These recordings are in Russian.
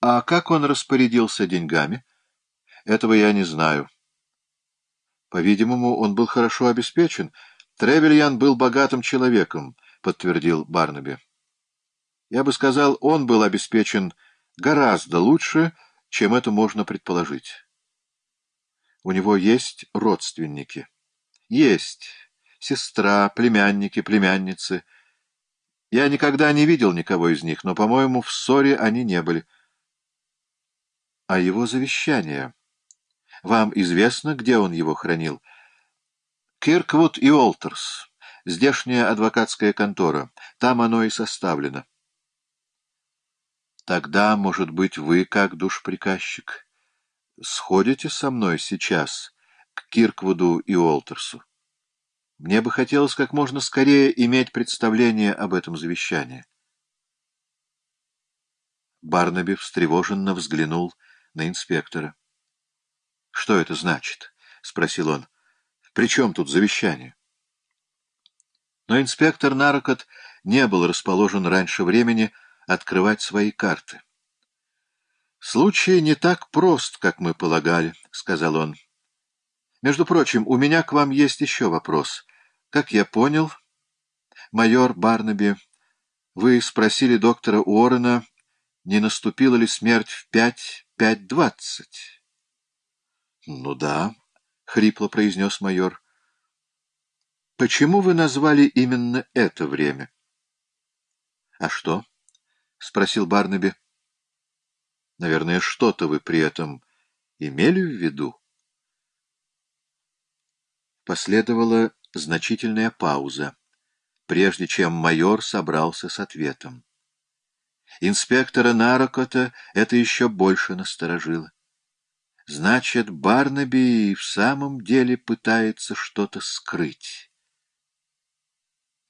А как он распорядился деньгами? Этого я не знаю. По-видимому, он был хорошо обеспечен. Тревельян был богатым человеком, подтвердил Барнаби. Я бы сказал, он был обеспечен гораздо лучше, чем это можно предположить. У него есть родственники. Есть сестра, племянники, племянницы. Я никогда не видел никого из них, но, по-моему, в ссоре они не были. А его завещание? Вам известно, где он его хранил? Кирквуд и Олтерс. Здешняя адвокатская контора. Там оно и составлено. Тогда, может быть, вы, как душприказчик, сходите со мной сейчас к Кирквуду и Олтерсу? Мне бы хотелось как можно скорее иметь представление об этом завещании. Барнаби встревоженно взглянул на инспектора. — Что это значит? — спросил он. — При чем тут завещание? Но инспектор Нарокот не был расположен раньше времени открывать свои карты. — Случай не так прост, как мы полагали, — сказал он. — Между прочим, у меня к вам есть еще вопрос. Как я понял, майор Барнаби, вы спросили доктора Уоррена, не наступила ли смерть в пять, пять двадцать? — Ну да, — хрипло произнес майор. — Почему вы назвали именно это время? — А что? — спросил Барнаби. — Наверное, что-то вы при этом имели в виду? Последовала значительная пауза, прежде чем майор собрался с ответом. Инспектора Нарокота это еще больше насторожило. Значит, Барнаби в самом деле пытается что-то скрыть.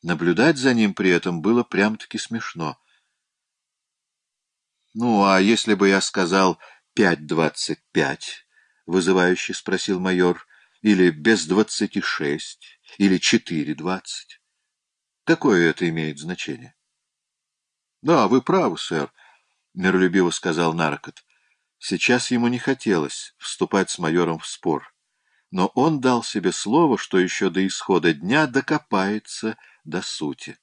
Наблюдать за ним при этом было прям-таки смешно. — Ну, а если бы я сказал «пять двадцать пять»? — вызывающе спросил майор. — Или без двадцати шесть? или четыре двадцать. Какое это имеет значение? — Да, вы правы, сэр, — миролюбиво сказал Наркот. Сейчас ему не хотелось вступать с майором в спор, но он дал себе слово, что еще до исхода дня докопается до сути.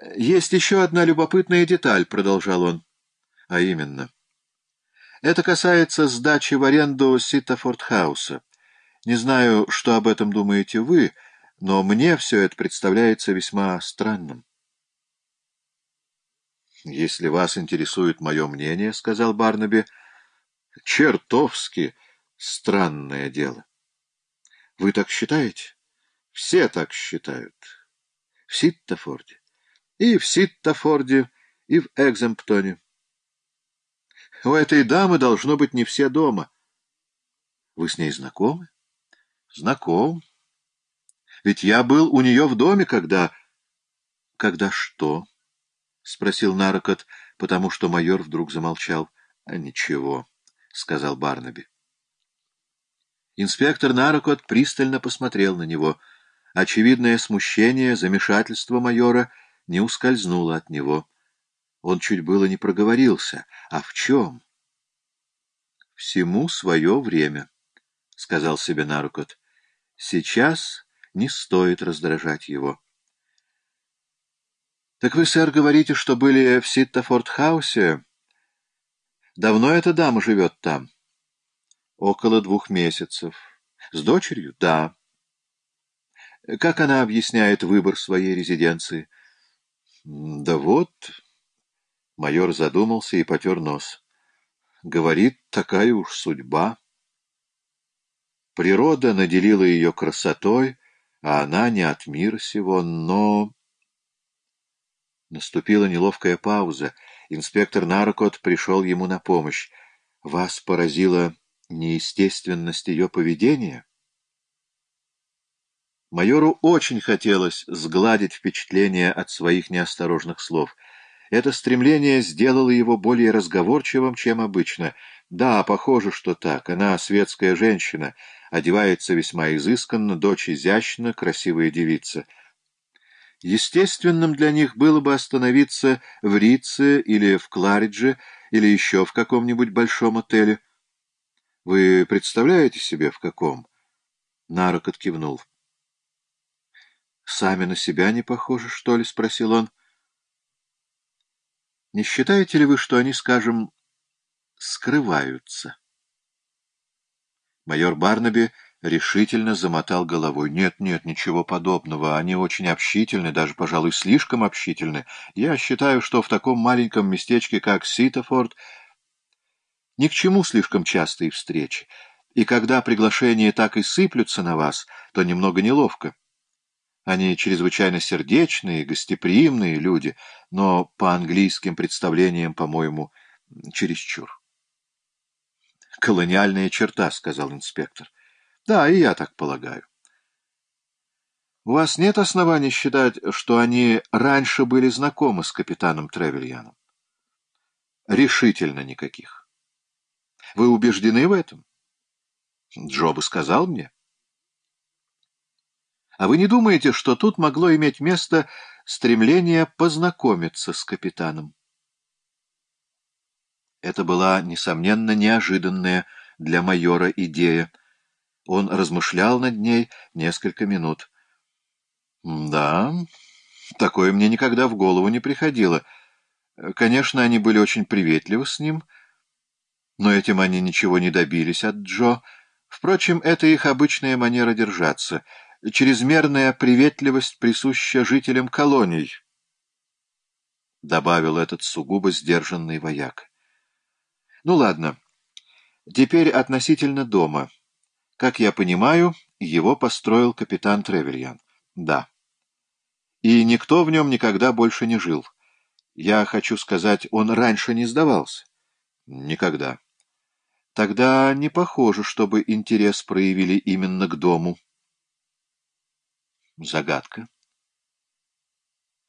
— Есть еще одна любопытная деталь, — продолжал он, — а именно. Это касается сдачи в аренду Ситафордхауса. Не знаю, что об этом думаете вы, но мне все это представляется весьма странным. «Если вас интересует мое мнение, — сказал Барнаби, — чертовски странное дело. Вы так считаете? Все так считают. В Ситтафорде. И в Ситтафорде, и в Экземптоне. У этой дамы должно быть не все дома. Вы с ней знакомы? Знаком. Ведь я был у нее в доме, когда... — Когда что? — спросил Нарокот, потому что майор вдруг замолчал. — А ничего, — сказал Барнаби. Инспектор Нарокот пристально посмотрел на него. Очевидное смущение, замешательство майора не ускользнуло от него. Он чуть было не проговорился. А в чем? — Всему свое время, — сказал себе Нарокот. Сейчас не стоит раздражать его. — Так вы, сэр, говорите, что были в Ситтафорд-хаусе? Давно эта дама живет там? — Около двух месяцев. — С дочерью? — Да. — Как она объясняет выбор своей резиденции? — Да вот... Майор задумался и потер нос. — Говорит, такая уж судьба. Природа наделила ее красотой, а она не от мира сего, но... Наступила неловкая пауза. Инспектор Наркот пришел ему на помощь. Вас поразила неестественность ее поведения? Майору очень хотелось сгладить впечатление от своих неосторожных слов. Это стремление сделало его более разговорчивым, чем обычно. Да, похоже, что так. Она светская женщина — одевается весьма изысканно, дочь изящна, красивая девица. Естественным для них было бы остановиться в Рице или в Кларидже или еще в каком-нибудь большом отеле. Вы представляете себе, в каком? Нарок кивнул. «Сами на себя не похожи, что ли?» — спросил он. «Не считаете ли вы, что они, скажем, скрываются?» Майор Барнаби решительно замотал головой. «Нет, нет, ничего подобного. Они очень общительны, даже, пожалуй, слишком общительны. Я считаю, что в таком маленьком местечке, как Ситофорд, ни к чему слишком частые встречи. И когда приглашения так и сыплются на вас, то немного неловко. Они чрезвычайно сердечные, гостеприимные люди, но по английским представлениям, по-моему, чересчур. «Колониальная черта», — сказал инспектор. «Да, и я так полагаю». «У вас нет оснований считать, что они раньше были знакомы с капитаном Тревельяном?» «Решительно никаких». «Вы убеждены в этом?» «Джо бы сказал мне». «А вы не думаете, что тут могло иметь место стремление познакомиться с капитаном?» Это была, несомненно, неожиданная для майора идея. Он размышлял над ней несколько минут. «Да, такое мне никогда в голову не приходило. Конечно, они были очень приветливы с ним, но этим они ничего не добились от Джо. Впрочем, это их обычная манера держаться. Чрезмерная приветливость присуща жителям колоний», — добавил этот сугубо сдержанный вояк. Ну ладно. Теперь относительно дома. Как я понимаю, его построил капитан Тревельян. Да. И никто в нем никогда больше не жил. Я хочу сказать, он раньше не сдавался. Никогда. Тогда не похоже, чтобы интерес проявили именно к дому. Загадка.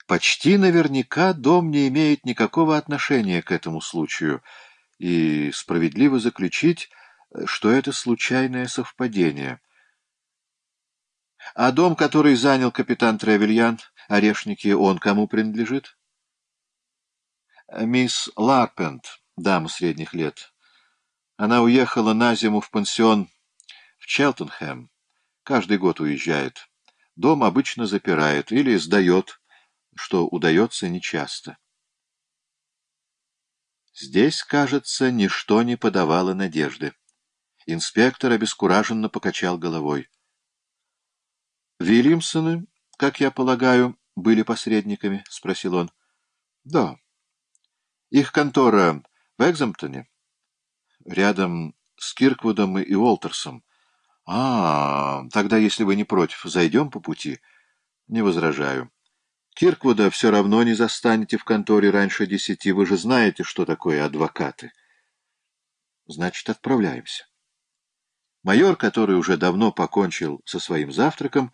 Почти наверняка дом не имеет никакого отношения к этому случаю — и справедливо заключить, что это случайное совпадение. А дом, который занял капитан Тревельян, Орешники, он кому принадлежит? Мисс Ларпент, дама средних лет. Она уехала на зиму в пансион в Челтенхэм. Каждый год уезжает. Дом обычно запирает или сдает, что удается нечасто. Здесь, кажется, ничто не подавало надежды. Инспектор обескураженно покачал головой. «Вильямсоны, как я полагаю, были посредниками?» — спросил он. «Да. Их контора в Экзамптоне, рядом с Кирквудом и Уолтерсом. А, тогда, если вы не против, зайдем по пути?» «Не возражаю». Кирквуда все равно не застанете в конторе раньше десяти. Вы же знаете, что такое адвокаты. Значит, отправляемся. Майор, который уже давно покончил со своим завтраком,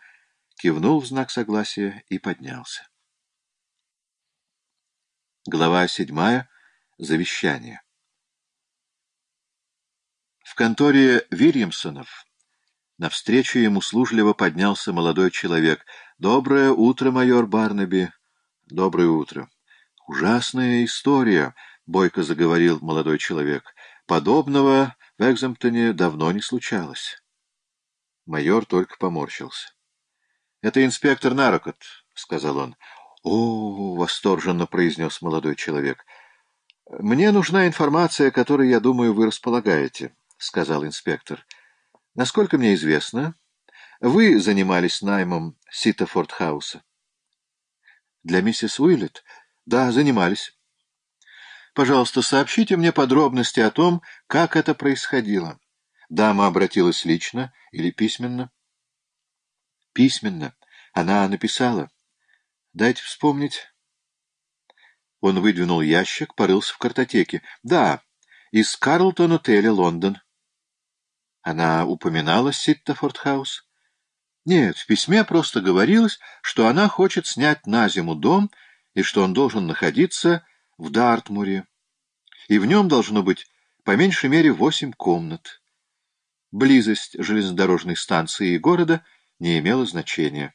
кивнул в знак согласия и поднялся. Глава седьмая. Завещание. В конторе Вильямсонов навстречу ему служливо поднялся молодой человек — «Доброе утро, майор Барнаби!» «Доброе утро!» «Ужасная история!» — бойко заговорил молодой человек. «Подобного в Экзамптоне давно не случалось». Майор только поморщился. «Это инспектор Нарокот», — сказал он. «О!» — восторженно произнес молодой человек. «Мне нужна информация, которой, я думаю, вы располагаете», — сказал инспектор. «Насколько мне известно...» Вы занимались наймом Ситтафорд-хауса. Для миссис Уиллет? Да, занимались. Пожалуйста, сообщите мне подробности о том, как это происходило. Дама обратилась лично или письменно? Письменно. Она написала. Дайте вспомнить. Он выдвинул ящик, порылся в картотеке. Да, из Карлтон-отеля, Лондон. Она упоминала Ситтафорд-хаус? Нет, в письме просто говорилось, что она хочет снять на зиму дом и что он должен находиться в Дартмуре. И в нем должно быть по меньшей мере восемь комнат. Близость железнодорожной станции и города не имела значения.